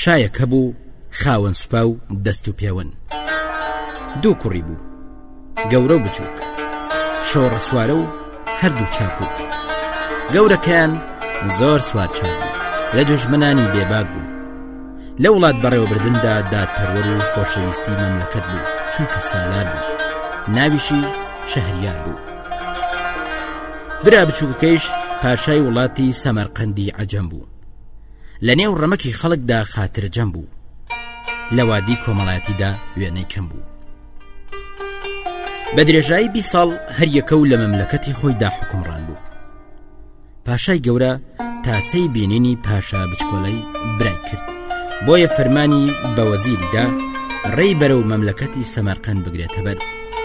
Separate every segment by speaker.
Speaker 1: شایەک هەبوو خاوەن سوپا و دەست و پێون دوو کوڕی بوو گەورە و بچووک شۆڕە سوارە و هەردوو چاپوک گەورەکەیان زۆر سوارچان بوو لە دوژمنانی بێباک بوو لە وڵات بەڕێوەبردندا دادپەروەر و خۆشەویستی مەملەکەت بوو چونکە سالار بوو ناویشی شەهریار بوو برا بچووکەکەیش پاشای وڵاتی سەمەرقەندی عجەم بوو لە نێو ڕەمەکی خەڵکدا خاترجەم بوو لە وادی کۆمەڵایەتیدا وێنەی کەم بوو بە درێژایی بی ساڵ هەریەکە و لە مەملەکەتی خۆیدا حکومڕان بوو پاشای گەورە تاسەی بینینی پاشا بچکۆلەی برای کرد بۆیە فەرمانی بە وەزیریدا ڕێی بەرە و مەملەکەتی سەمەرقەند بگرێتە بەر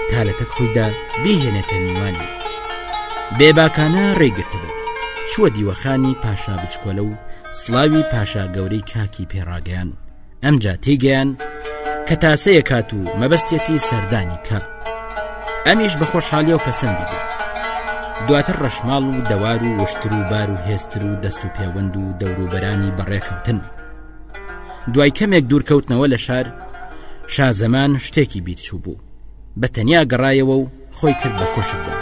Speaker 1: تا لە تەک خۆیدا بیهێنێتە نیوانی بێباکانە ڕێگرتبوو چووە دیوەخانی پاشا بچکۆلە و سلاوی پاشا گەورەی کاکی پێڕاگەیان ئەمجا تێگەیان کە تاسەیە کات و مەبەستێتی سەردانی کە ئەمیش بە خۆشحالی و پەسەندی بوو دواتر ڕەشماڵ و دەوار و وشتر و بار و هێستر و دەست و پێوەند و دەوروبەرانی بەڕێکەوتن دوای کەمێک دوورکەوتنەوە لە شار شازەمان شتێکی بیرچوو بوو بە تەنیا گەڕایەوە و خۆی کرد بە کۆشکدا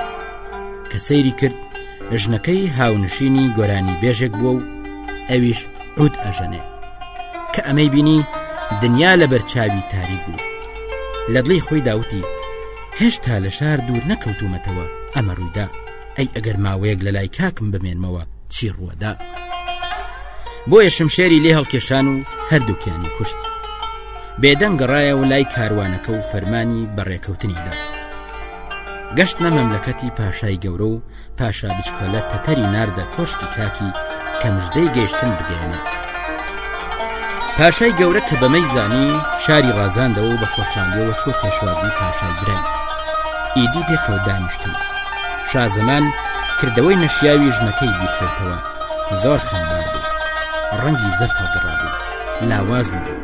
Speaker 1: کە سەیری کرد ژنەکەی هاونشینی گۆرانی بێژێک بووە و ئەویش عود ئەژەنێ کە ئەمەی بینی دنیا لە بەرچاوی تاریک بوو لە دڵی خۆی داوتی هێشتا لە شار دوور نەکەوتومەتەوە ئەمە ڕوویدا ئەی ئەگەر ماوەیەک لە لای کاکم بمێنمەوە چی ڕووەدا بۆیە شمشێری لێ هەڵکێشان و هەردووکیانی کوشت بێدەنگ گەڕایە و لای کاروانەکە و فەرمانی بەڕێکەوتنیدا گەشتە مەملەکەتی پاشای گەورە و پاشا بچکۆلە تەتەری ناردە کۆشتی کاکی کە مژدەی گەیشتن بگەێنێت پاشای گەورە کە بەمەی زانی شاری ڕازاندەوە بە خۆشانەوە چۆ پێشوازی پاشای برای ئیدی پێکەوە دانیشتن شازەمان کردەوەی نەشیاوی ژنەکەی بیرکەوتەوە زۆر خەمبار بوو ڕەنگی زەرتە گەڕابوو لاواز بوو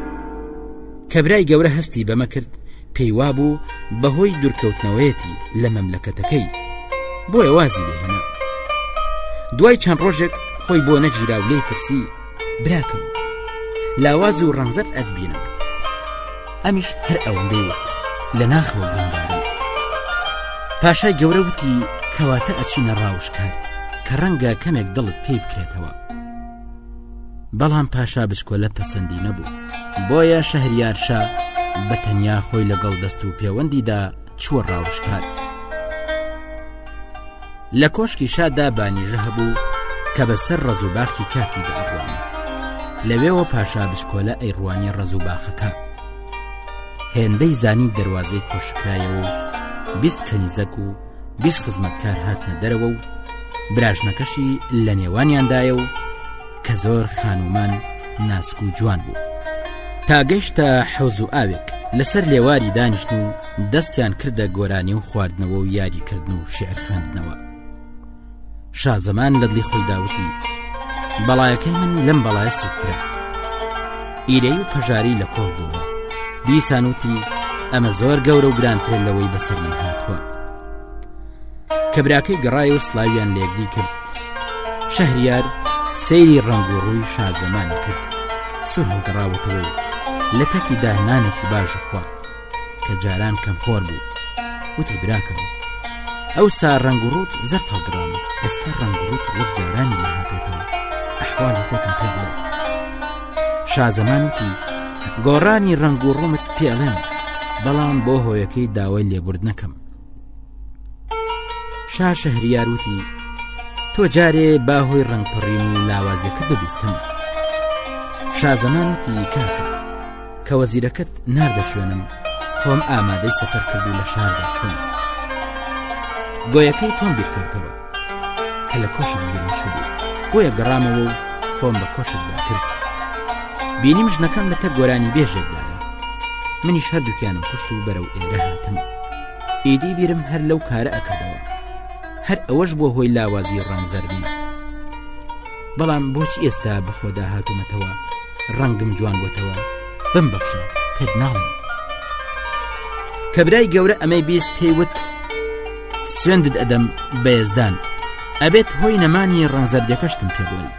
Speaker 1: کە برای گەورە هەستی بەمە کرد پێی وابوو بەهۆی دوورکەوتنەوەیەتی لە مەملەکەتەکەی بۆیە وازی لێهێنا دوای چەند ڕۆژێک خۆی بۆ نەگیرا و لێی پرسی براکەم لاواز و ڕەنزەت ئەتبینم ئەمیش هەر ئەوەندەی وت لە ناخەوە بندارم پاشای گەورە وتی کەواتە ئەچینە ڕاوشکار کە ڕەنگە کەمێک دڵت پێی بکرێتەوە بەڵام پاشا بچکۆلە پەسەندی نەبوو بۆیە شەهریارشا بە تەنیا خۆی لەگەڵ دەست و پێوەندیدا چووە ڕاوشکار لە کۆشکی شادا بانیژە هەبوو کە بەسەر ڕزوباخی کاکی دەڕوان لەوێەوە پاشا بچکۆلە ئەیڕوانی ڕزوباخەکە هێندەی زانی دەواازەی کۆشکایەوە و بیست کەنیزەک و بیست خزمەتکار هاتنە دەرەوە و براژنەکەشی لە نێوانیاندایە و کە زۆر خانومان ناسک و جوان بوو تا گەشتە حەوز و ئاوێک لەسەر لێواری دانیشتن و دەستیان کردە گۆرانی و خواردنەوە و یاریکردن و شعر خوێندنەوە شازەمان لە دڵی خۆی داوتی بەڵایەکەی من لەم بەڵای سوکرا ئیرەی و پەژاری لە کۆڵ بووە دیسان وتی ئەمە زۆر گەورە و گرانتر لەوەی بەسەر من هاتووە کەبراکەی گەڕای و سلاویان لێکدی کرد شەهریار سەیری ڕنگ و ڕووی شازەمان کرد سوور هەڵگەڕاوەتەوە لە تەکی داهنانێکی باشە خوا کە جاران کەم خۆر بوو وتی براکەم ئەو سا ڕنگ و ڕوت زەر هەڵگران ئێستا ڕنگ ڕوت وەک جارانی لە هاتێتەوە ئەحوال خۆتم پێ بڵێ شازەمان وتی گۆڕانی ڕنگ و ڕومت پێڵێن بەڵام بۆ هۆیەکەی داوای لێبوردنەکەم شا شەهریار وتی تۆ جارێ باهۆی ڕنگپڕین و لاوازەکە ببیستم شازەمان وتی کاکە کە وەزیرەکەت ناردە شوێنم خۆم ئامادەی سەفەر کردو لە شاردا چوون گۆیەکەی تۆم بیرکەوتەوە کە لە کۆشک بیرم چوبوو بۆیە گەڕامەوە و خۆم بە کۆشکدا کرد بینیم ژنەکان لەتە گۆرانی بێژێکدایە منیش هەردووکیانم کوشت و بەرەو ئێرە هاتم ئیدی بیرم هەر لەو کارە ئەکردەوە هەر ئەوەش بۆ هۆی لاوازی ڕەنگزەردی بەڵام بۆچی ئێستا بەخۆدا هاتومەتەوە ڕەنگم جوان بۆتەوە بم بەخشە پێت ناڵم کەبرای گەورە ئەمەی بیست پێیوت سوێندت ئەدەم بەێزدان ئەبێت هۆی نەمانی ڕەنگزەردەکەشتم پێ بڵێ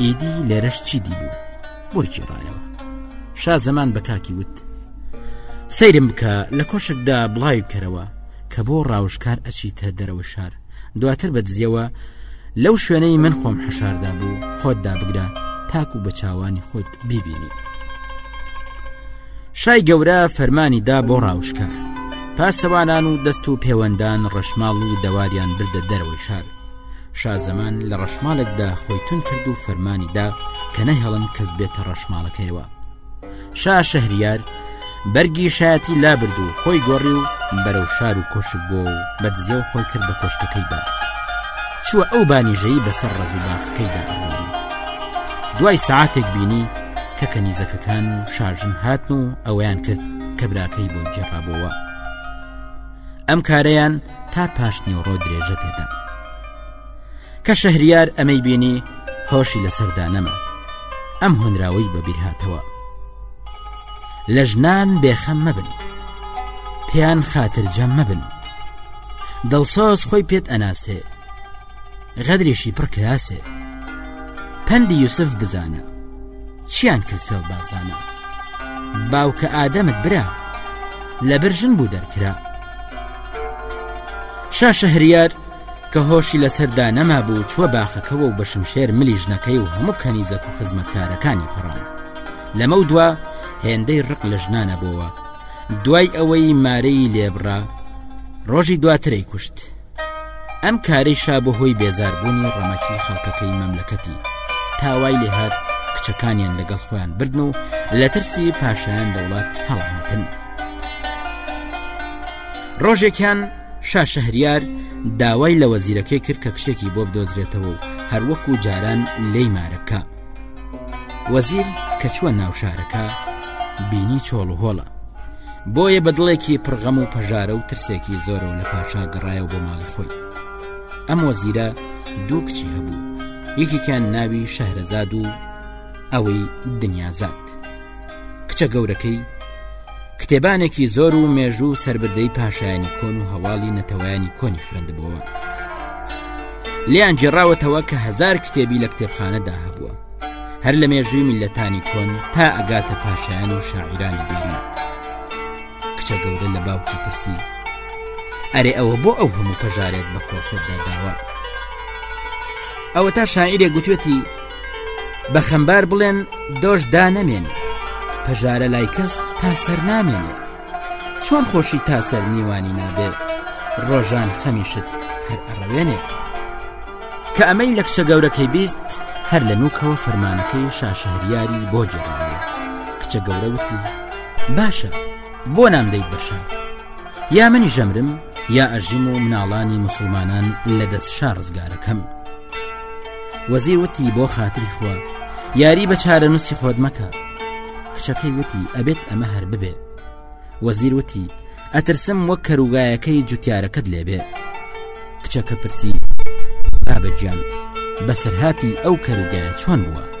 Speaker 1: ئیدی لێرەش چی دی بوو بۆرکی ڕایەوە شا زەمان بە کاکی وت سەیرم بکە لە کۆشکدا بڵاوی بکەرەوە کە بۆ ڕاوشکار ئەچیتە دەرەوە شار دواتر بە دزیەوە لەو شوێنەی من خۆم حەشاردا بوو خۆتدا بگرە تاکو بە چاوانی خۆت بیبینی شای گەورە فەرمانی دا بۆ ڕاوشکار پاسەوانان و دەست و پێوەندان ڕەشماڵ و دەواریان بردە دەرەوەی شار شازەمان لە ڕەشمالێکدا خۆی تون کرد و فەرمانی دا کە نەهێڵن کەس بێتە ڕەشماڵەکەیەوە شا شەهریار بەرگی شایەتی لابرد و خۆی گۆڕی و بەرەو شار و کۆشک بۆ و بە دزێ و خۆی کرد بە کۆشکەکەی بە چووە ئەو بانیژەی بەسەر ڕز و بافەکەیدا ئەڕوانی دوای ساعتێک بینی کە کەنیزەکەکان و شارژن هاتن و ئەویان کرد کە براکەی بۆ جێڕابەوە ئەم کارەیان تا پاش نیوەڕۆ درێژە پێدا کە شەهریار ئەمەی بینی هۆشی لەسەردا نەما ئەم هۆنراوەی بەبیرهاتەوە لە ژنان بێخەم مەبن پێیان خاترجەم مەبن دڵسۆز خۆی پێت ئەناسێ غەدرێکی پڕ کراسێ پەندی یوسف بزانە چیان کرد فێڵ باسانە باوکە ئادەمت برا لە برژن بوو دەرکرا شا شەهریار کە هۆشی لەسەردا نەما بوو چووە باخەکەەوە و بەشمشێر ملی ژنەکەی و هەموو کەنیزەک و خزمەتکارەکانی پڕان لەمەو دوا هێندەی ڕق لە ژنانە بۆوە دوای ئەوەی مارەی لێبڕا ڕۆژی دواترەی کوشت ئەم کارەی شا بۆ هۆی بێزاربوونی ڕەمەکی خەڵکەکەی مەملەکەتی تاوای لێهات کچەکانیان لەگەڵ خۆیان بردن و لە ترسی پاشایان لە وڵات هەڵهاتن ڕۆژێکیان شا شەهریار داوای لە وەزیرەکەی کرد کە کشێکی بۆ بدۆزرێتەوە و هەروەکو جاران لی مارەکە وەزیر کە چووە ناو شارەکە بینی چۆڵ و هۆڵە بۆیە بە دڵێکی پڕغەم و پەژارە و ترسێکی زۆرەوە لە پاشا گەڕایەوە بۆ ماڵی خۆی ئەم وەزیرە دوو کچی هەبوو یەکێکیان ناوی شەهرەزاد و ئەوەی دنیازاد کچە گەورەکەی کتێبانێکی زۆر و مێژوو سربردەی پاشایانی کۆن و هەواڵی نەتەوایانی کۆنی خوێندبووەوە لیان جێراوەتەوە کە هزار کتێبی لە کتێبخانەدا هەبووە هەر لە مێژووی میلەتانی کۆن تا ئەگاتە پاشایان و شاعیرانی دیری کچە گەورە لە باوکی پرسی ئەرێ ئەوە بۆ ئەو هەموو پەژارێت بە کۆفردا داوە ئەوە تا شاعیرێک گوتوێتی بە خەمبار بڵێن دۆش دا نەمێن پەژارە لای کەس تا سەر نامێنێ چۆن خۆشی تا سەر میوانی نابێ ڕۆژان خەمیشت هەر ئەڕەوێنێ کە ئەمەی لە کچە گەورەکەی بیست هەر لە نوکەوە فەرمانەکەی شاشهریاری بۆ جێڕاوە کچە گەورە وتی باشە بۆ نام دەیت بەشە یا منی ژەمرم یا ئەژیم و مناڵانی مسلمانان لە دەست شارزگارەکەم وەزیر وتی بۆ خاتری خوا یاری بە چارەنووسی خۆت مەکە کچەکەی وتی ئەبێت ئەمە هەر ببێ وەزیر وتی ئەترسم وەک کەروگایەکەی جوتیارەکەت لێبێ کچەکە پرسی بابەجان بەسەرهاتی ئەو کەروگایە چۆن بووە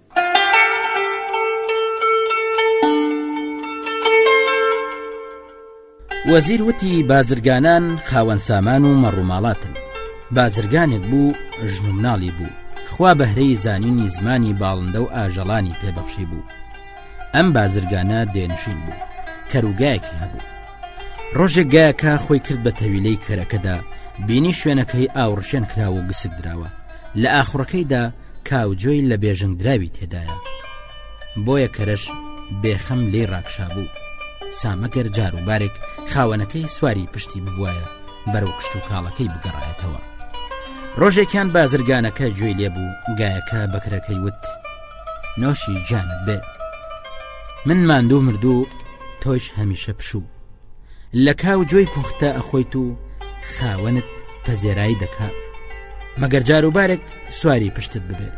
Speaker 1: وەزیر وتی بازرگانان خاوەن سامان و مەڕووماڵاتن بازرگانێک بوو ژن و مناڵی بوو خوا بەهرەی زانینی زمانی باڵندە و ئاژەڵانی پێبەخشی بوو ئەم بازرگانە دێنشین بوو کەروگایەکی هەبوو ڕۆژێک گایەکە خۆی کرد بە تەویلەی کەرەکەدا بینی شوێنەکەی ئاوڕشێن کراوە و گسک دراوە لە ئاخڕەکەیدا کاوجۆی لە بێژنگ دراوی تێدایە بۆیە کەرەش بێخەم لێی ڕاکشابوو سامەگەر جار و بارێک خاوەنەکەی سواری پشتی ببوایە بەرەو کشت و کاڵەکەی بگەڕایەتەوە ڕۆژێکیان بازرگانەکە گوێی لێبوو گایەکە بەکرەکەی وت نۆشی جانت بێ من ماندوو مردوو تۆش هەمیشە پشوو لە کاو جۆی پوختە ئەخۆیت و خاوەنت پەزێرایی دەکا مەگەر جاروبارێک سواری پشتت ببێ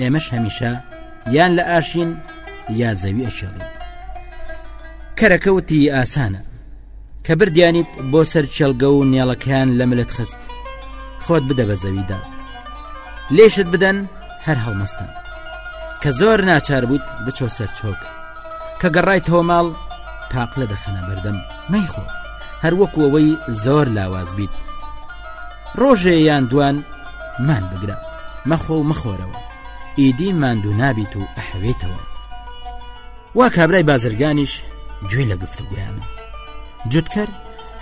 Speaker 1: ئێمەش هەمیشە یان لە ئاشین یا زەوی ئەشێڵین کەرەکەوتی ئاسانە کە بردیانیت بۆ سەر چێلگە و نێڵەکەیان لە ملت خست خۆت بدە بە زەویدا لێشت بدەن هەر هەڵمەستن کە زۆر ناچار بووت بچۆ سەر چۆک کە گەڕایتەوە ماڵ پاقلە دەخەنە بەردەم مەیخۆ هەروەکو ئەوەی زۆر لاواز بیت ڕۆژێ یان دوان مان بگرە مەخۆ و مەخۆرەوە ئیدی ماندوو نابیت و ئەحەوێتەوە وا کابرای بازرگانیش گوێ لە گفتە گویانە جوتکەر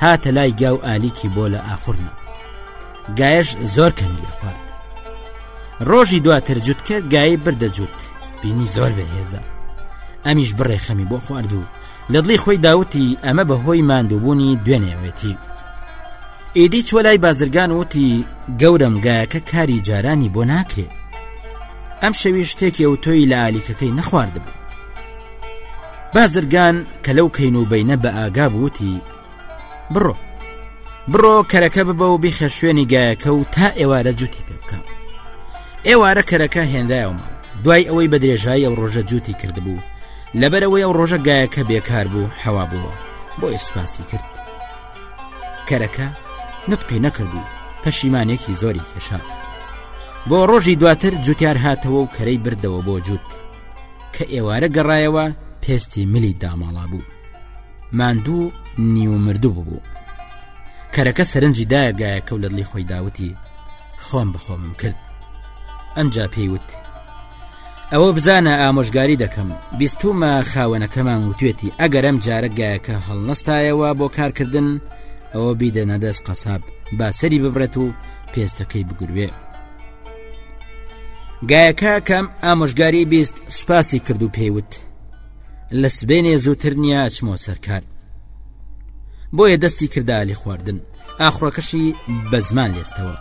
Speaker 1: هاتە لای گاو ئالیکی بۆ لە ئاخورنا گایش زۆر کەمی لێ خوارد ڕۆژی دواتر جووتکە گای بردە جووت بینی زۆر بەهێزە ئەمیش بڕێ خەمی بۆ خوارد و لە دڵی خۆی داوتی ئەمە بە هۆی ماندووبوونی دوێنێوێتی ئیدی چوە لای بازرگان وتی گەورم گایەکە کاری جارانی بۆ ناکرێ ئەم شەوی شتێکی و تۆی لە ئالیکەکەی نەخواردبوو بازرگان کە لەو کەین و بینە بە ئاگا بووتی بڕۆ بڕۆ کەرەکە ببە و بیخە شوێنی گایەکە و تا ئێوارە جوتی پێ بکە ئێوارە کەرەکە هێنرایەوەمە دوای ئەوەی بە درێژایی ئەو ڕۆژە جوتی کردبوو لەبەرەوەی ئەو ڕۆژە گایەکە بێکار بوو حەوا بووە بۆی سوپاسی کرد کەرەکە نتقی نەکرد و پەشیمانێکی زۆری کێشا بۆ ڕۆژی دواتر جوتیار هاتەوە و کەرەی بردەوە بۆ جووت کە ئێوارە گەڕایەوە پێستی ملی داماڵا بوو ماندوو نیو مردوو ببوو کەرەکە سەرنجی دایە گایەکە و لە دڵی خۆی داوتی خۆم بەخۆمم کرد ئەمجا پێیوت ئەوە بزانە ئامۆژگاری دەکەم بیستومە خاوەنەکەمان وتێتی ئەگەر ئەم جارە گایەکە هەڵنەستایەوە بۆ کارکردن ئەوە بیدەنە دەست قەساب باسەری ببرێت و پێستەکەی بگروێ گایەکە کەم ئامۆژگاری بیست سوپاسی کرد و پێیوت لە سبێنێ زووتر نییە ئەچمۆ سەرکار بۆیە دەستی کردالی خواردن ئاخڕەکەشی بە زمان لێستەوە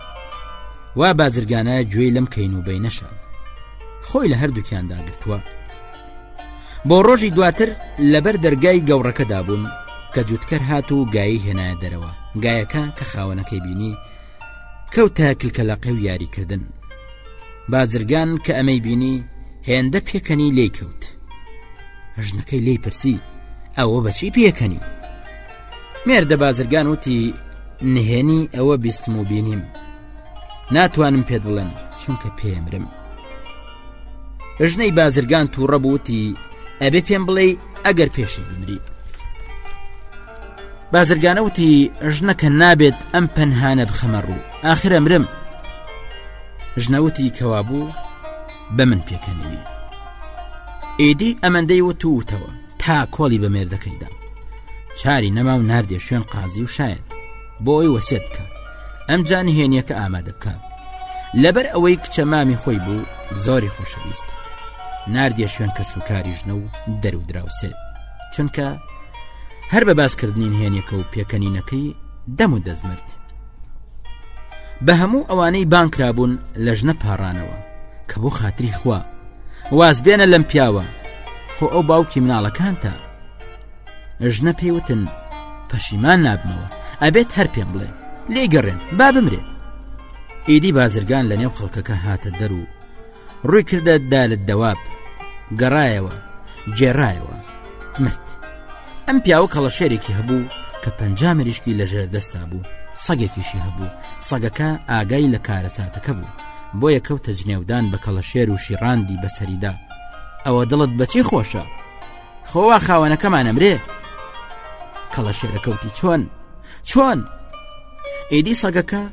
Speaker 1: وا بازرگانە گوێی لەم کەین و بەی نەشە خۆی لە هەردووکیاندا گرتووە بۆ ڕۆژی دواتر لەبەر دەرگای گەوڕەکەدا بوون کە جووتکەر هات و گایی هێنایە دەرەوە گایەکە کە خاوەنەکەی بینی کەوتە کلکەلەقێ و یاریکردن بازرگان کە ئەمەی بینی هێندە پێکەنی لی کەوت ژنەکەی لی پرسی ئەوە بەچی پێکەنی مێردە بازرگان وتی نهێنی ئەوە بیستم و بینیم ناتوانم پێت بڵێم چونکە پێمرم ژنەی بازرگان تووڕە بووتی ئەبێ پێم بڵێ ئەگەر پێشی بمری بازرگانەوتی ژنەکە نابێت ئەم پەنهانە بخەمە ڕوو ئاخرە مرم ژنەوتی کەوا بوو بە من پێکەنیوی ئیدی ئەمەندەی وت وتەوە تا کۆڵی بە مێردەکەیدا چاری نەما و نردێ شوێن قازی و شایەت بۆ ئەوی وەسێت بکە ئەمجا نهێنیەکە ئامادە بکە لەبەر ئەوەی کچە مامی خۆی بوو زۆری خۆشەویست نردە شوێن کە سوکاریژنە و دەرو دراوسێت چونکە هەر بە باسکردنی نهێنێکە و پێکەنینەکەی دەم و دەزمرد بە هەموو ئەوانەی بانکرابوون لە ژنە پاڕانەوە کە بۆ خاتری خوا وازبێنە لەم پیاوە خۆ ئەو باوکی مناڵەکانتە ژنە پێی وتن پەشیمان نابمەوە ئەبێت هەر پێم بڵێ لێ گەڕێن با بمرێ ئیدی بازرگان لە نێو خەڵکەکە هاتە دەر و ڕووی کردە دالت دەواب گەڕایەوە جێرایەوە مرد ئەم پیاوە کەڵەشێرێکی هەبوو کە پەنج مریشکی لەژێر دەستا بوو سەگێکیشی هەبوو سەگەکە ئاگای لە کارەساتەکە بوو بۆ یەکەوتە جنێودان بە کەڵەشێر و شیڕاندی بەسەریدا ئەوە دڵت بەچی خۆشە خۆوا خاوەنەکەمان ئەمرێ کەڵەشێرە کەوتی چۆن چۆن ئێدی سەگەکە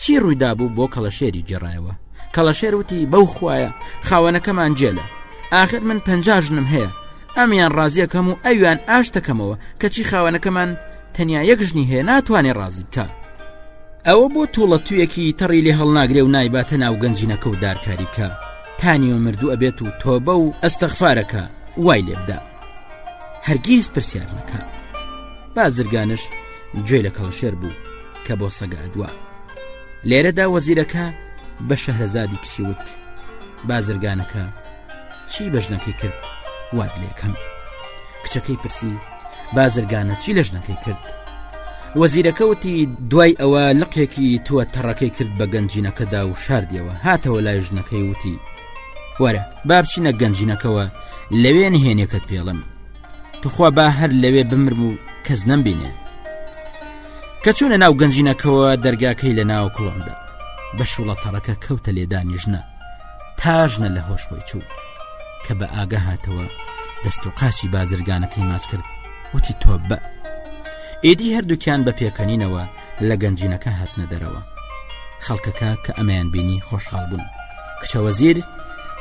Speaker 1: چی ڕوویدا بوو بۆ کەڵەشێری جێڕایەوە کەڵەشێر وتی بەو خویە خاوەنەکەمان جێلە ئاخر من پنجژنم هەیە ئەمیان ڕازیەکەم و ئەویان ئاشتەکەمەوە کەچی خاوەنەکەمان تەنیا یەک ژنی هەیە ناتوانێ ڕازی بکە ئەوە بۆ توڵە تویەکی تەڕی لێ هەڵناگرێ و نایباتە ناو گەنجینەکە و دارکاریکە تانیوە مردوو ئەبێت و تۆبە و ئەستەخفارەکە وای لێبدا هەرگیز پرسیار نەکە بازرگانش گوێ لە کەڵەشێر بوو کە بۆ سەگە ئەدووە لێرەدا وەزیرەکە بە شەهرەزادی کچی وت بازرگانەکە چی بەژنەکەی کرد واد لێکەم کچەکەی پرسی بازرگانە چی لە ژنەکەی کرد وەزیرەکەوتی دوای ئەوە لقێکی توە تەڕەکەی کرد بە گەنجینەکەدا و شاردیەوە هاتەوە لای ژنەکەی وتی وەرە بابچینە گەنجینەکەەوە لەوێ نهێنێکت پێڵم توخوا با هەر لەوێ بمرم و کەس نەمبینێ کە چوونە ناو گەنجینەکەەوە دەرگاکەی لە ناو کوڵمدا بە شوڵە تەڕەکە کەوتە لێدانی ژنە تاژنە لە هۆش خۆی چوو کە بە ئاگە هاتەوە دەست و قاچی بازرگانەکەی ماچ کرد وتی تۆ بە ئێدی هەردووکیان بە پێکەنینەوە لە گەنجینەکە هاتنە دەرەوە خەڵکەکە کە ئەمەیان بینی خۆشحاڵ بوون کچەوە زیر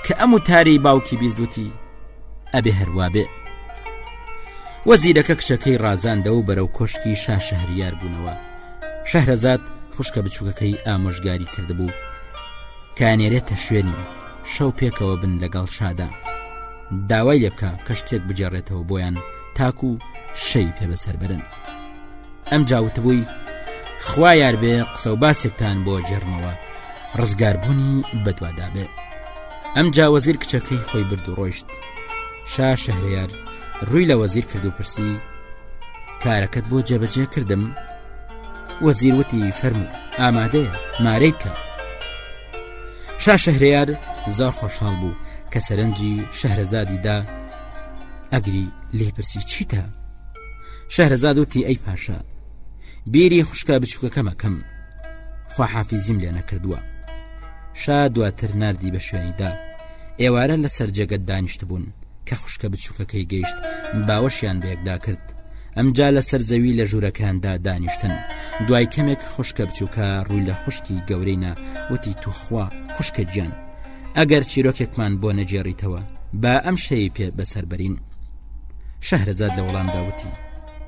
Speaker 1: کە ئەم و تاری باوکی بیزدوتی ئەبێ هەروا بێ وەزیرەکە کچەکەی ڕازاندە و بەرەو کۆشکی شا شەهریار بوونەوە شەهرەزاد خوشکە بچووکەکەی ئامۆژگاری کردبوو کانێرێتە شوێنی شەو پێکەوە بن لەگەڵ شادا داوای لێ بکە کە شتێک بجێڕێتەوە بۆیان تاکو و شەوی پێ بەسەربرن ئەم جاوتبووی خوا یار بێ قسە و باسێکتان بۆ جێرمەوە ڕزگاربوونی بەدوادابێ ئەم جاوەزیر کچەکەی خۆی برد و ڕۆیشت شا شەهریار ڕووی لە وەزیر کرد و پرسی کارەکەت بۆ جێبەجێ کردم وەزیر وتی فەرمو ئامادەیە مارەی بکە شا شەهریار زۆر خۆشحاڵ بوو کە سەرنجی شەهرەزادیدا ئەگری لێ پرسی چیتە شەهرەزاد وتی ئەی پاشا بیری خوشکە بچووکەکەمەکەم خواحافیزیم لێ نەکردووە شا دواتر نردی بە شوێنیدا ئێوارە لە سەررجێگەت دانیشت بوون کە خوشکە بچووکەکەی گەیشت باوەشیان بەیەکدا کرد ئەمجا لە سەرزەوی لە ژوورەکاندا دانیشتن دوای کەمێک خوشکە بچووکە ڕووی لە خوشکی گەورەینە وتی توخوا خوشکە گیان ئەگەر چیرۆکێکمان بۆ نەجێڕیتەوە با ئەم شەی پێ بەسەربەرین شەهرەزاد لە وەڵامداوتی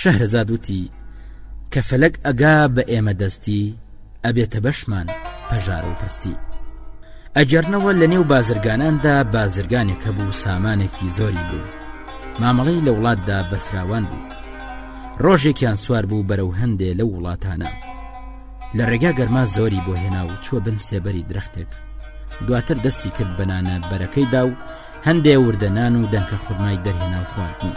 Speaker 1: شەهرەزاد وتی کە فەلەک ئەگا بە ئێمە دەستی ئەبێتە بەشمان پەژار و پەستی ئەجرنەوە لە نێو بازرگاناندا بازرگانێک هەبوو سامانێکی زۆری بوو مامەڵەی لە وڵاتدا بەفراوان بوو ڕۆژێکیان سوار بوو بەرەو هەندێ لە وڵاتانە لە ڕێگا گەرما زۆری بۆ هێنا و چوە بن سێبەری درەختێک دواتر دەستی کرد بەنانە بەرەکەیدا و هەندێ وردەنان و دەنکە خورمای دەرهێنا و خواردنی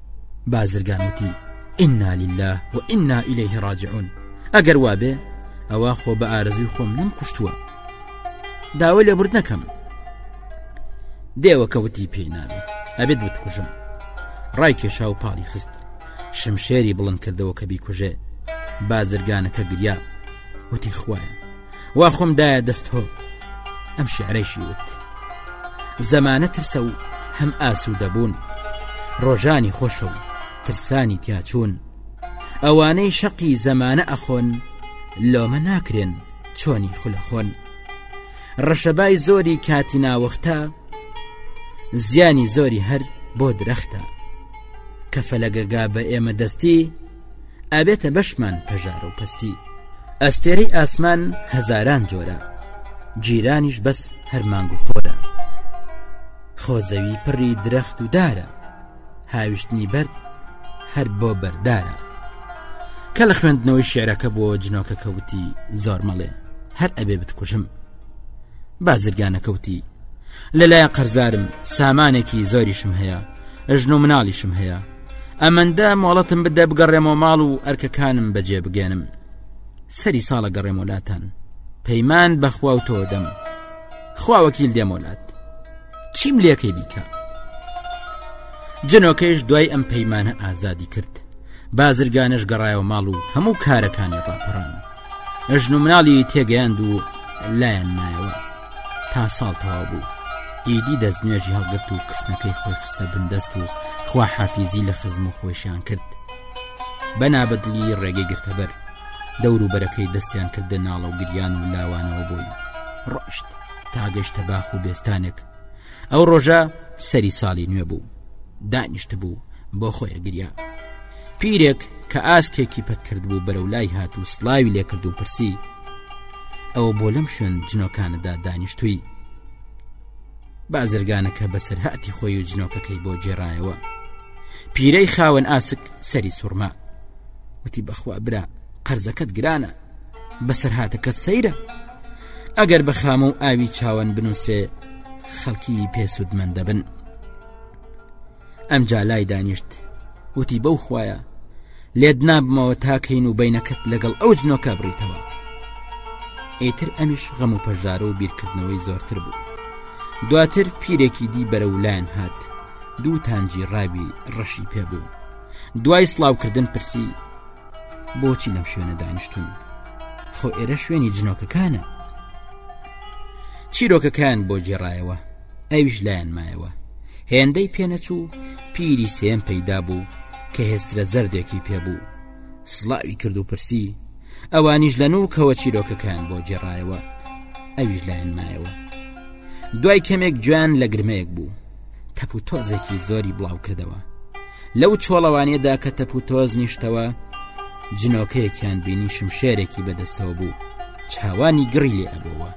Speaker 1: بازرگان وتی ئنا لله و ئنا ئیلەیه ڕاجعون ئەگەر وابێ ئەوە خۆ بە ئارزوی خۆم نم کوشتووە داوای لە برد نەکەم دێوە کەوتی پێی ناوی ئەبێت بتکوژم ڕای کێشا و پاڵی خست شمشێری بڵند کردەوە کە بیکوژێ بازرگانەکە گریا وتی خوایە وا خۆم دایە دەست هۆ ئەم شعرەیشی وت زەمانە ترسە و هەم ئاسوودەبوون ڕۆژانی خۆشە و ترسانی تیاچوون ئەوانەی شەقی زەمانە ئەخۆن لۆمە ناکرێن چۆنی خولەخۆن ڕەشەبای زۆری کاتی ناوەختە زیانی زۆری هەر بۆ درەختە کە فەلەگەگا بە ئێمە دەستی ئابێتە بەشمان پەژار و پستی ئەستێرەی ئاسمان هەزاران جۆرە جیرانیش بەس هەرمانگ و خۆرە خۆزەوی پڕی درەخت و دارە هاویشتنی بەرد هەر بۆ بەردارە کە لە خوێندنەوەی شعرەکە بۆ جنۆکە کەوتی زۆر مەڵێ هەر ئەبێ بتکوژم بازرگانە کەوتی لەلایە قەرزارم سامانێکی زۆریشم هەیە ژن و مناڵیشم هەیە ئەمەندە مۆڵەتم بدە بگەڕێمەوە ماڵ و ئەرکەکانم بەجێ بگەنم سەری ساڵە گەڕێمۆلاتان پەیمان بەخوا و تۆ دەم خواوەکیل دێمۆلات چیم لەکەی بیکە جنۆکەش دوای ئەم پەیمانە ئازادی کرد بازرگانش گەڕایەوە ماڵ و هەموو کارەکانی ڕاپەڕان ئەژن و مناڵی تێگەیاند و لایەن مایەوە تا ساڵ تەوا بوو ئیدی دەست نوێژی هەڵگرت و کفنەکەی خۆی خستە بندەست و خوا حافیزی لە خزم و خۆشیان کرد بە نابەدلی ڕێگەی گرتەبەر دەور و بەرەکەی دەستیان کردە ناڵە و گریان و لاوانەوە بووی ڕۆشت تا گەشتە باخ و بێستانێک ئەو ڕۆژە سەری ساڵی نوێ بوو دانیشت بوو بۆ خۆیە گریا پیرێک کە ئاسکێکی پەت کرد بوو بەرەو لای هات و سلاوی لێکرد و پرسی ئەو بۆ لەم شوێن جنۆکانەدا دانیشتووی بازرگانەکە بەسەر هاتی خۆی و جنۆکەکەی بۆ جێرایەوە پیرەی خاوەن ئاسک سەری سوورما وتی بەخوا برا قەرزەکەت گرانە بەسەرهاتەکەت سەیرە ئەگەر بە خامە و ئاوی چاوەن بنووسێ خەڵکی پێسوودمەند دەبن ئەمجا لای دانیشت وتی بەو خویە لێت نابمەوە تاکەین و بینەکەت لەگەڵ ئەو جنۆکە بڕیتەوە ئیتر ئەمیش غەم و پەژارە و بیرکردنەوەی زۆرتر بوو دواتر پیرێکی دی بەرە ولایەن هات دوو تانجی ڕاوی ڕەشی پێبوو دوای سلااوکردن پرسی بۆچی لەم شوێنە دانیشتون خۆ ئێرە شوێنی جنۆکەکانە چیرۆکەکان بۆ جێڕایەوە ئەویش لایەن مایەوە هێندەی پێنەچوو پیری سێم پەیدا بوو کە هێسترە زەردێکی پێبوو سڵاوی کرد و پرسی ئەوانیش لە نوکەوە چیرۆکەکان بۆ جێڕایەوە ئەویش لایەن مایەوە دوای کەمێک جوان لە گرمەیەک بوو تەپ و تۆزێکی زۆری بڵاو کردەوە لەو چۆڵەوانیەدا کە تەپ و تۆز نیشتەوە جنۆکەیەکیان بینی شمشێرێکی بەدەستەوە بوو چاوانی گڕی لێ ئەبەوە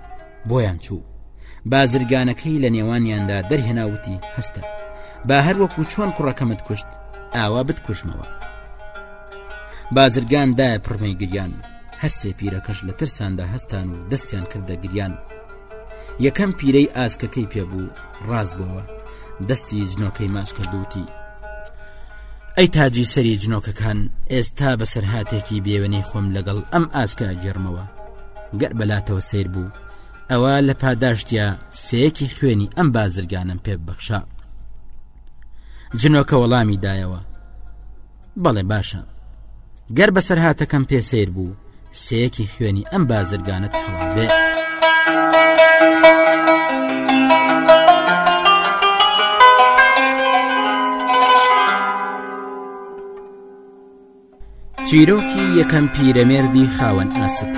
Speaker 1: بۆیان چوو بازرگانەکەی لە نێوانیاندا دەرهێناوتی هەستە با هەر وەکو چۆن کوڕەکەمت کوشت ئاوا بتکوشمەوە بازرگان دایە پڕمەی گریان هەرسێ پیرەکەش لە ترساندا هەستان و دەستیان کردە گریان یەکەم پیرەی ئاسکەکەی پێبوو ڕاست بۆوە دەستی جنۆکەی ماچ کردوتی ئەی تاجی سەری جنۆکەکان ئێستا بەسەرهاتێکی بێوێنەی خۆم لەگەڵ ئەم ئاسکە گێرمەوە گەر بەلاتەوە سیر بوو ئەوە لە پاداشتە سەیەکی خوێنی ئەم بازرگانم پێ بەخشە جنۆکە وەڵامی دایەوە بەڵێ باشە گەر بەسەرهاتەکەم پێ سیر بوو سەیەکی خوێنی ئەم بازرگانت حەڵال بێ چیرۆکی یەکەم پیرەمێردی خاوەن ئاسک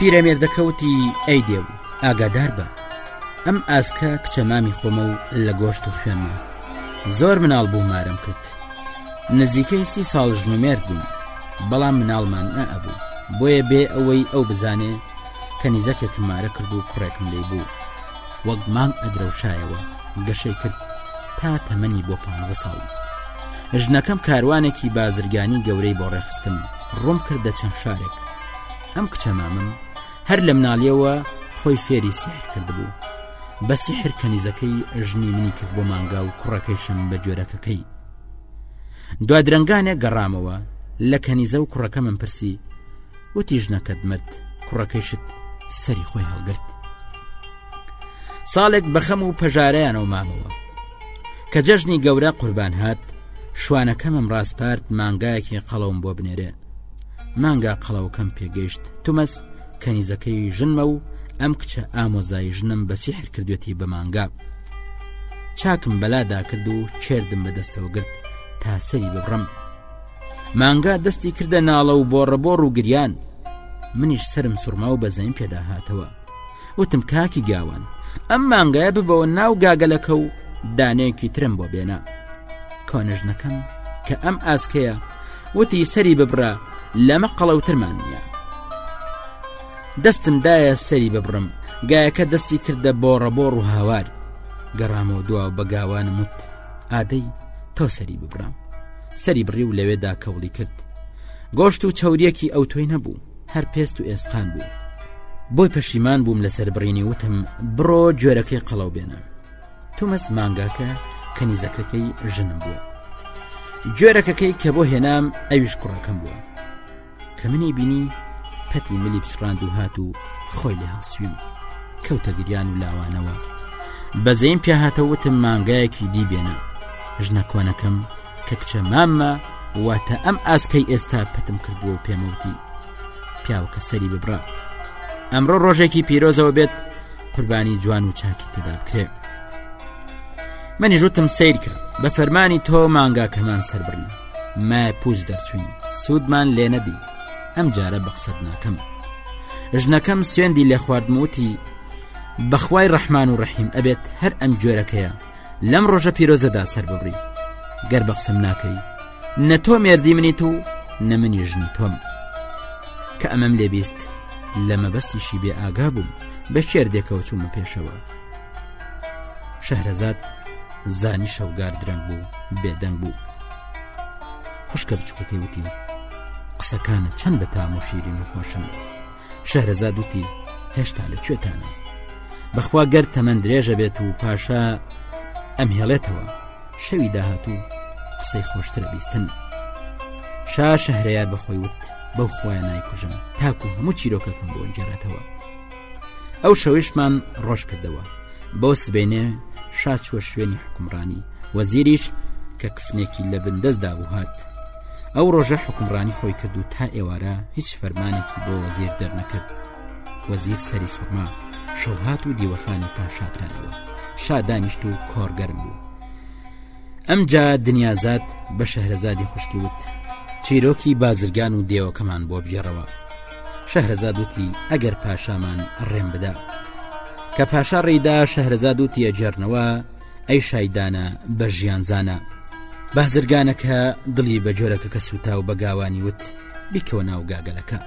Speaker 1: پیرەمێردەکە وتی ئەی دێو ئاگادار بە ئەم ئاسکە کچە مامی خۆمە و لە گۆشت و خوێنمە زۆر مناڵ بوو مارم کرد نزیکەی سی ساڵ ژنومێرد بووم بەڵام مناڵمان نەئەبوو بۆیە بێ ئەوەی ئەو بزانێ کەنیزەکێکم مارە کرد و کوڕێکم لی بوو وەک مانگ ئەدرەوشایەوە گەشەی کرد تا تەمەنی بۆ پ ساڵ ژنەکەم کاروانێکی بازرگانی گەورەی بۆ ڕێخستم ڕوم کردە چەند شارێک ئەم کچە مامم هەر لە مناڵیەوە خۆی فێری سیحر کردبوو بە سیحر کەنیزەکەی ژنی منی کرد بۆ مانگا و کوڕەکەیشم بە جۆرەکەکەی دوا درنگانێک گەڕامەوە لە کەنیزە و کوڕەکە من پرسی وتی ژنەکەت مرد کوڕەکەیشت سەری خۆی هەڵگرت ساڵێک بەخەم و پەژارەیانەوە مامەوە کە جەژنی گەورە قوربان هات شوانەکەمم ڕاستپارت مانگایەکی قەڵەوم بۆ بنێرێ مانگا قەڵەوەکەم پێگەیشت تومەس کەنیزەکەی ژنمە و ئەم کچە ئامۆزای ژنم بە سیحر کردوێتی بە مانگا چاکم بەلادا کرد و چێردم بەدەستەوە گرت تا سەری ببڕم مانگا دەستی کردە ناڵە و بۆڕەبۆڕ و گریان منیش سرم سوڕما و بەزەین پێدا هاتەوە وتم کاکی گاوان ئەم مانگایە ببەوە ناو گاگەلەکە و دانەیەکی ترم بۆ بێنە کۆنژنەکەم کە ئەم ئاسکەیە وتی سەری ببرە لەمە قەڵەوترمان نییە دەستم دایە سەری ببڕم گایەکە دەستی کردە بۆ ڕەبۆ ڕووهاوار گەڕامەوە دوا بە گاوانم وت ئادەی تۆ سەری ببرام سەری بڕی و لەوێدا کەوڵی کرد گۆشت و چاوریەکی ئەو تۆی نەبوو هەر پێست و ئێسقان بوو بۆی پەشیمان بووم لەسەر بڕینی وتم بڕۆ جۆرەکەی قەڵەو بێنە تومەس مانگاکە کەنیزەکەکەی ژنم بووە جۆرەکەکەی کە بۆ هێنام ئەویش کوڕەکەم بووە کە منی بینی پەتی ملی بچڕاند و هات و خۆی لێ هەڵسوین کەوتە گریان و لاوانەوە بەزەیم پیاهاتەوتم مانگایەکی دیبێنە ژنە کۆنەکەم کە کچە مامە واتە ئەم ئاسکەی ئێستا پەتم کردووە و پێمەوتی پیاوەکە سەری ببڕە ئەمڕۆ ڕۆژێکی پیرۆزەوە بێت قوربانی جوان و چاکی تێدا بکرێ منی ژوتم سیرکە بە فەرمانی تۆ مانگاکەمان سربڕی ماپووچ دەرچووین سوودمان لێ نەدی ئەم جارە بە قسەت ناکەم ژنەکەم سوێندی لێ خواردموتی بەخوای ڕەحمان و ڕەحیم ئەبێت هەر ئەم جۆرەکەیە لەم ڕۆژە پیرۆزەدا سەر ببڕی گەر بە قسەم ناکەی نە تۆ مێردی منیت و نە منی ژنی تۆم کە ئەمەم لێبیست لە مەبەستیشی بێ ئاگا بووم بە شێردێکەوە چوومە پێشەوە شەهرەزاد زانی شەوگار درەنگ بوو بێدەنگ بوو خوشکە بچووکەکەی وتی قسەکانە چەند بە تام و شیرین و خۆشن شەهرەزاد وتی هێشتا لە کوێتانە بەخوا گەر تەمەند درێژە بێت و پاشا ئەم هێڵێتەوە شەوی داهاتوو قسەی خۆشترە بیستن شا شەهرەیار بەخۆی وت بەو خۆیان نایکوژم تاکو هەموو چیرۆکەکەم بۆ گێرێتەوە ئەو شەویشمان ڕۆژ کردەوە بۆ سبێنێ شا چوە شوێنی حکومڕانی وەزیریش کە کفنێکی لە بندەستدا بوو هات ئەو ڕۆژە حکومڕانی خۆی کرد و تا ئێوارە هیچ فەرمانێکی بۆ وەزیر دەرنەکرد وەزیر سەری سوورما شەوهات و دیوەخانی پاشاتایەوە شادانیشت و کۆرگەرم بوو ئەمجا دنیازاد بە شەهرەزادی خوشکی وت چیرۆکی بازرگان و دێوەکەمان بۆ بگێڕەوە شەهرەزاد وتی ئەگەر پاشامان ڕێم بدا کە پاشا ڕێدا شەهرەزاد و تیەجێرنەوە ئەی شایدانە بە ژیانزانە بازرگانەکە دڵی بە جۆرەکە کە سوتا و بە گاوانی وت بیکەوە ناو گاگەلەکە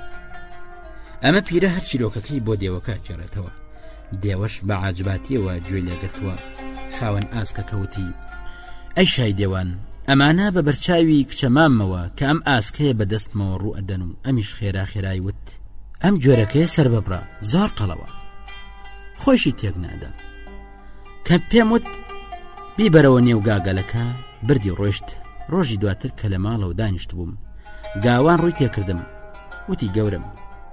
Speaker 1: ئەمە پیرە هەر چیرۆکەکەی بۆ دێوەکە جێڕێتەوە دێوەش بە عجباتیەوە گوێ لێگرتووە خاوەن ئاسکە کەوتی ئەی شای دێوان ئەمانە بە بەرچاوی کچە مامەوە کە ئەم ئاسکەیە بە دەستمەوە ڕوو ئەدەن و ئەمیش خێرا خێرای وت ئەم جۆرەکەی سەر بەبرا زۆر قەڵەوە خۆشی تێک نادا کە پێم وت بیبەرەوە نێو گاگەلەکە بردی ڕۆشت ڕۆژی دواتر کە لە ماڵەوە دانیشت بووم گاوان ڕووی تێکردم وتی گەورم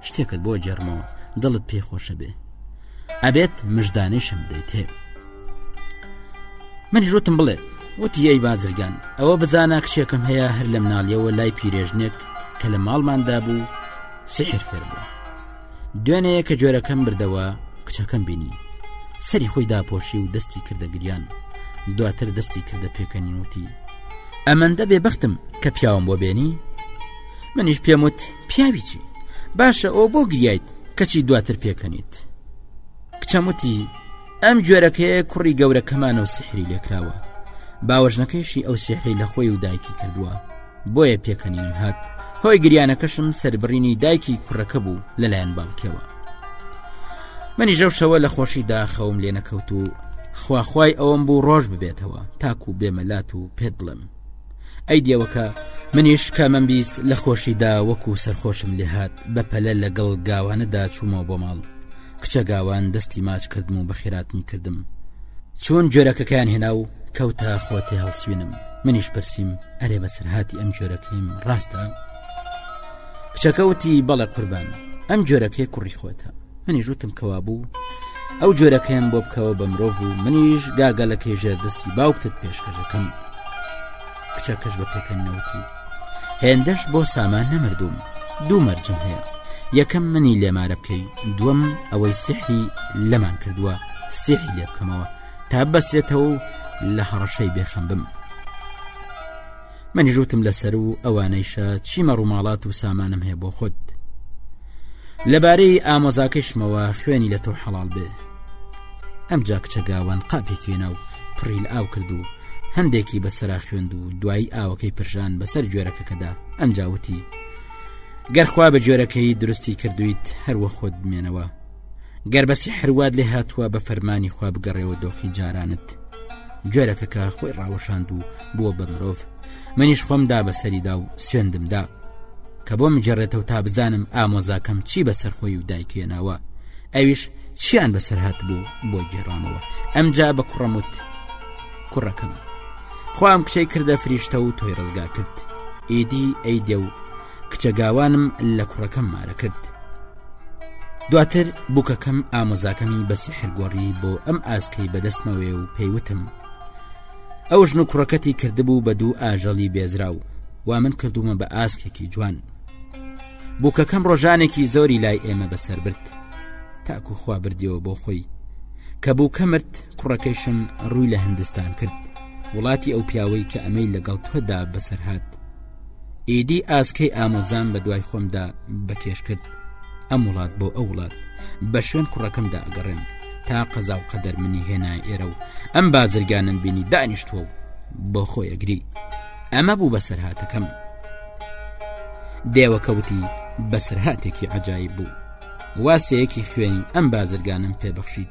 Speaker 1: شتێکت بۆ جێرمەوە دڵت پێ خۆشە بێ ئەبێت مژدانیشم بدەیت هێ من ژوتم بڵێ وتی ئەی بازرگان ئەوە بزانە کچێکم هەیە هەر لە مناڵیەوە لای پیرێژنێک کە لە ماڵماندا بوو سحر فێر بوو دوێنەیە کە جۆرەکەم بردەوە کچەکەم بینی سەری خۆی داپۆشی و دەستی کردە گریان دواتر دەستی کردە پێکەنی وتی ئەمەندە بێبختم کە پیاوم بۆ بێنی منیش پێم وت پیاوی چی باشە ئەو بۆ گریایت کەچی دواتر پێکەنیت کچەموتی ئەم جۆرەکەیە کوڕی گەورەکەمانە و سحری لێکراوە باوەژنەکەیشی ئەو سێحەی لە خۆی و دایکی کردووە بۆیە پێکەنیم هات هۆی گریانەکەشم سربڕینی دایکی کوڕەکە بوو لەلایەن باڵکەوە منی ژەو شەوە لە خۆشیدا خەوم لێ نەکەوت و خواخوای ئەوم بوو ڕۆژ ببێتەوە تاکو بێمەلات و پێت بڵم ئەی دێوەکە منیش کامەم بیست لە خۆشیدا وەکو سەرخۆشم لێهات بە پەلە لەگەڵ گاوانەدا چوومەوە بۆ ماڵ کچە گاوان دەستی ماچ کردم و بەخێراتنی کردم چۆن جۆرەکەکەیان هێنا و کەوتە خۆتێ هەڵسوێنم منیش پرسییم ئەرێ بەسەرهاتی ئەم جۆرەکەیم ڕاستە کچەکەوتی بەڵێ قوربان ئەم جۆرەکەی کوڕی خۆتە منیش وتم کەوابوو ئەو جۆرەکەیان بۆ بکەوە بە مرۆڤ و منیش گاگەلەکەی ژێر دەستی باوکتت پێشکەشەکەم کچەکەش بە پێکەن نەوتی هێندەش بۆ سامان نەمردوم دوو مەرجم هەیە یەکەم منی لێمارە بکەی دووەم ئەوەی سحری لەمان کردووە سحری لێ بکەمەوە تا بەسرێتەوە و لە هەڕەشەی بێخەم بم منیش وتم لەسەر و ئەوانەیشە چیمە ڕووماڵات و سامانم هەیە بۆ خۆت لەبارەی ئامۆزاکەشمەوە خوێنی لە تۆ حەڵال بێ ئەم جا کچە گاوان قاپێکی ناو پڕیل ئاو کرد و هەندێکی بەسرا خوێند و دوایی ئاوەکەی پرژان بەسەر گوێرەکەکەدا ئەم جاوتی گەرخوا بە گوێرەکەی درستی کردویت هەروە خۆت بمێنەوە گەر بە سحر واد لێ هاتووە بە فەرمانی خوا بگەڕێەوە دۆخی جارانت جۆرەکەکە خۆی ڕاوەشاند و بووە بە مرۆڤ منیش خۆم دا بە سەریدا و سوێندمدا کە بۆ مجێڕێتەوە تا بزانم ئامۆزاکەم چی بەسەر خۆی و دایکێناوە ئەویش چیان بەسەر هات بوو بۆ گێڕامەوە ئەمجا بە کوڕەموت کوڕەکەم خۆم کچەی کردە فریشتە و تۆی ڕزگا کرد ئیدی ئەی دێ و کچە گاوانم لە کوڕەکەم مارە کرد دواتر بووکەکەم ئامۆزاکەمی بەسی هەرگۆڕی بۆ ئەم ئاسکەی بەدەستمەوەێ و پێیوتم ئەو ژن و کوڕەکەتی کردبوو بە دوو ئاژەڵی بێزراو و من کردومە بە ئاسکێکی جوان بووکەکەم ڕۆژانێکی زۆری لای ئێمە بەسەر برد تاکو خوا بردیەوە بۆ خۆی کە بوو کە مرد کوڕەکەیشم ڕووی لە هندستان کرد وڵاتی ئەو پیاوەی کە ئەمەی لەگەڵ تۆدا بەسەرهات ئیدی ئاسکەی ئامۆزان بە دوای خۆمدا بەکێش کرد ئەم وڵات بۆ ئەو وڵات بە شوێن کوڕەکەمدا ئەگەڕێن تا قەزا و قەدەر منی هێنا ئێرە و ئەم بازرگانم بینی دانیشتوە و بۆ خۆی ئەگری ئەمە بوو بەسەرهاتەکەم دێوەکەوتی بەسەرهاتێکی عجای بوو واسەیەکی خوێنی ئەم بازرگانم پێبەخشیت